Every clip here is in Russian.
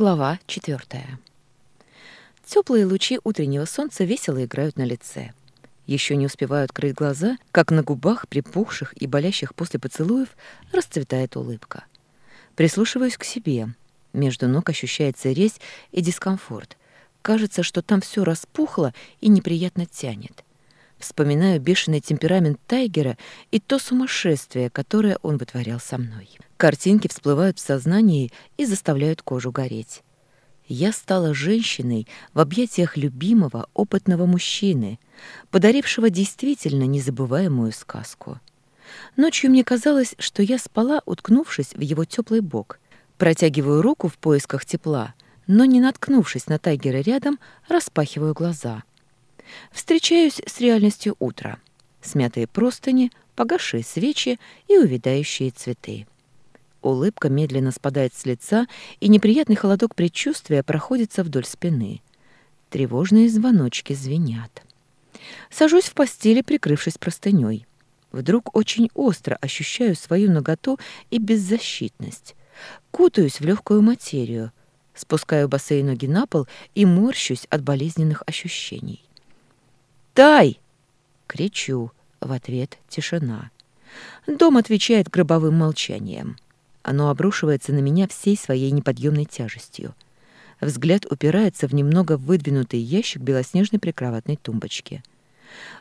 Глава четвертая. Теплые лучи утреннего солнца весело играют на лице. Еще не успеваю открыть глаза, как на губах, припухших и болящих после поцелуев, расцветает улыбка. Прислушиваюсь к себе. Между ног ощущается резь и дискомфорт. Кажется, что там все распухло и неприятно тянет. Вспоминаю бешеный темперамент Тайгера и то сумасшествие, которое он вытворял со мной. Картинки всплывают в сознании и заставляют кожу гореть. Я стала женщиной в объятиях любимого, опытного мужчины, подарившего действительно незабываемую сказку. Ночью мне казалось, что я спала, уткнувшись в его теплый бок. Протягиваю руку в поисках тепла, но, не наткнувшись на Тайгера рядом, распахиваю глаза — Встречаюсь с реальностью утра. Смятые простыни, погасшие свечи и увядающие цветы. Улыбка медленно спадает с лица, и неприятный холодок предчувствия проходится вдоль спины. Тревожные звоночки звенят. Сажусь в постели, прикрывшись простыней. Вдруг очень остро ощущаю свою наготу и беззащитность. Кутаюсь в легкую материю, спускаю босые ноги на пол и морщусь от болезненных ощущений. «Тай!» — кричу. В ответ тишина. Дом отвечает гробовым молчанием. Оно обрушивается на меня всей своей неподъемной тяжестью. Взгляд упирается в немного выдвинутый ящик белоснежной прикроватной тумбочки.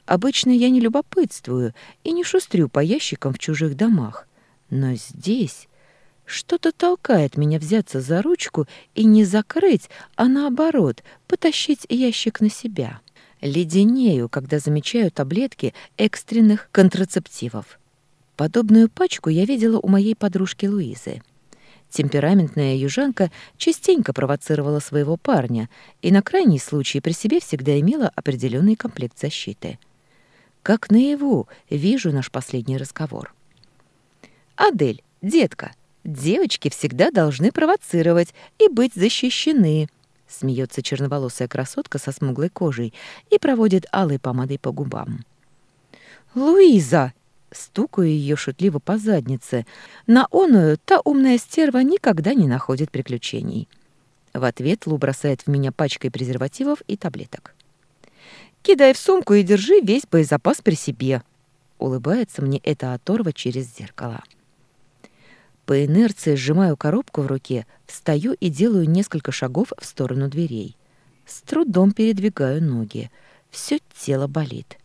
Обычно я не любопытствую и не шустрю по ящикам в чужих домах. Но здесь что-то толкает меня взяться за ручку и не закрыть, а наоборот, потащить ящик на себя. Леденею, когда замечаю таблетки экстренных контрацептивов. Подобную пачку я видела у моей подружки Луизы. Темпераментная южанка частенько провоцировала своего парня и на крайний случай при себе всегда имела определенный комплект защиты. Как наяву вижу наш последний разговор. «Адель, детка, девочки всегда должны провоцировать и быть защищены», Смеется черноволосая красотка со смуглой кожей и проводит алой помадой по губам. «Луиза!» Стукаю ее шутливо по заднице. На оную та умная стерва никогда не находит приключений. В ответ Лу бросает в меня пачкой презервативов и таблеток. «Кидай в сумку и держи весь боезапас при себе!» Улыбается мне эта оторва через зеркало. По инерции сжимаю коробку в руке, встаю и делаю несколько шагов в сторону дверей. С трудом передвигаю ноги. Все тело болит.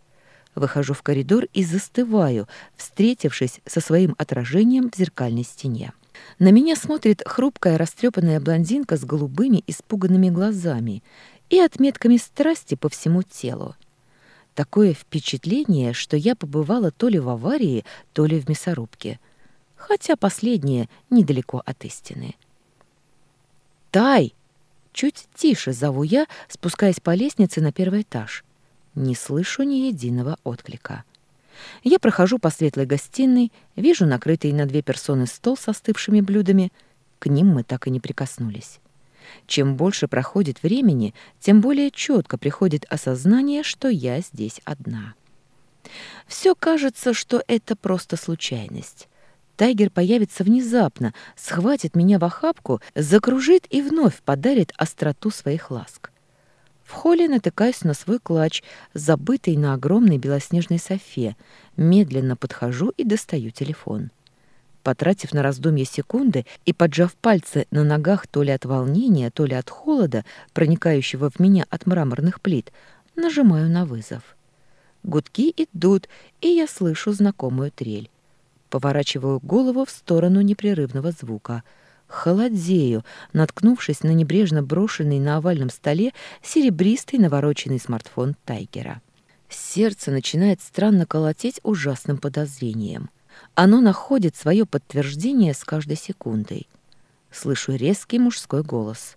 Выхожу в коридор и застываю, встретившись со своим отражением в зеркальной стене. На меня смотрит хрупкая растрепанная блондинка с голубыми испуганными глазами и отметками страсти по всему телу. Такое впечатление, что я побывала то ли в аварии, то ли в мясорубке — хотя последнее недалеко от истины. «Тай!» Чуть тише зову я, спускаясь по лестнице на первый этаж. Не слышу ни единого отклика. Я прохожу по светлой гостиной, вижу накрытый на две персоны стол с остывшими блюдами. К ним мы так и не прикоснулись. Чем больше проходит времени, тем более четко приходит осознание, что я здесь одна. Все кажется, что это просто случайность. Тайгер появится внезапно, схватит меня в охапку, закружит и вновь подарит остроту своих ласк. В холле натыкаюсь на свой клатч, забытый на огромной белоснежной софе, медленно подхожу и достаю телефон. Потратив на раздумье секунды и поджав пальцы на ногах то ли от волнения, то ли от холода, проникающего в меня от мраморных плит, нажимаю на вызов. Гудки идут, и я слышу знакомую трель. Поворачиваю голову в сторону непрерывного звука. Холодею, наткнувшись на небрежно брошенный на овальном столе серебристый навороченный смартфон Тайгера. Сердце начинает странно колотеть ужасным подозрением. Оно находит свое подтверждение с каждой секундой. Слышу резкий мужской голос.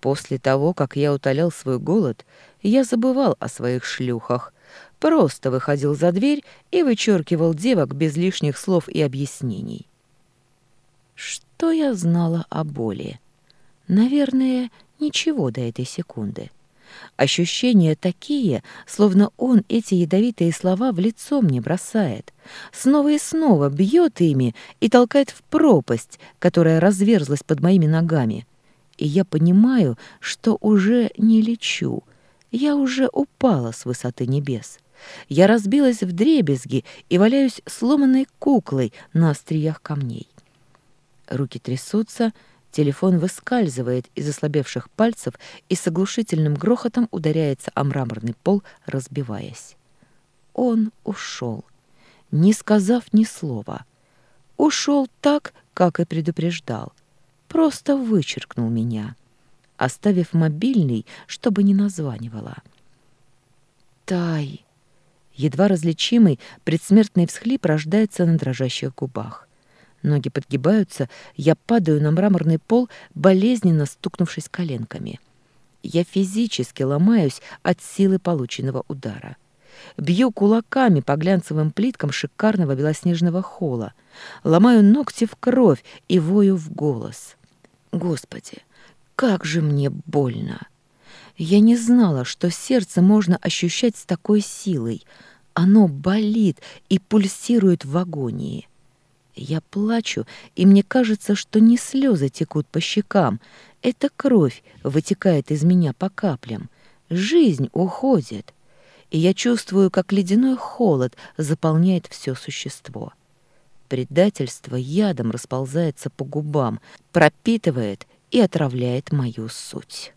После того, как я утолял свой голод, я забывал о своих шлюхах, Просто выходил за дверь и вычеркивал девок без лишних слов и объяснений. Что я знала о боли? Наверное, ничего до этой секунды. Ощущения такие, словно он эти ядовитые слова в лицо мне бросает, снова и снова бьет ими и толкает в пропасть, которая разверзлась под моими ногами. и я понимаю, что уже не лечу. Я уже упала с высоты небес. Я разбилась в дребезги и валяюсь сломанной куклой на остриях камней. Руки трясутся, телефон выскальзывает из ослабевших пальцев и с оглушительным грохотом ударяется о мраморный пол, разбиваясь. Он ушел, не сказав ни слова. Ушел так, как и предупреждал. Просто вычеркнул меня, оставив мобильный, чтобы не названивала. «Тай!» Едва различимый предсмертный всхлип рождается на дрожащих губах. Ноги подгибаются, я падаю на мраморный пол, болезненно стукнувшись коленками. Я физически ломаюсь от силы полученного удара. Бью кулаками по глянцевым плиткам шикарного белоснежного холла, ломаю ногти в кровь и вою в голос. Господи, как же мне больно! Я не знала, что сердце можно ощущать с такой силой. Оно болит и пульсирует в агонии. Я плачу, и мне кажется, что не слезы текут по щекам. Это кровь вытекает из меня по каплям. Жизнь уходит. И я чувствую, как ледяной холод заполняет все существо. Предательство ядом расползается по губам, пропитывает и отравляет мою суть.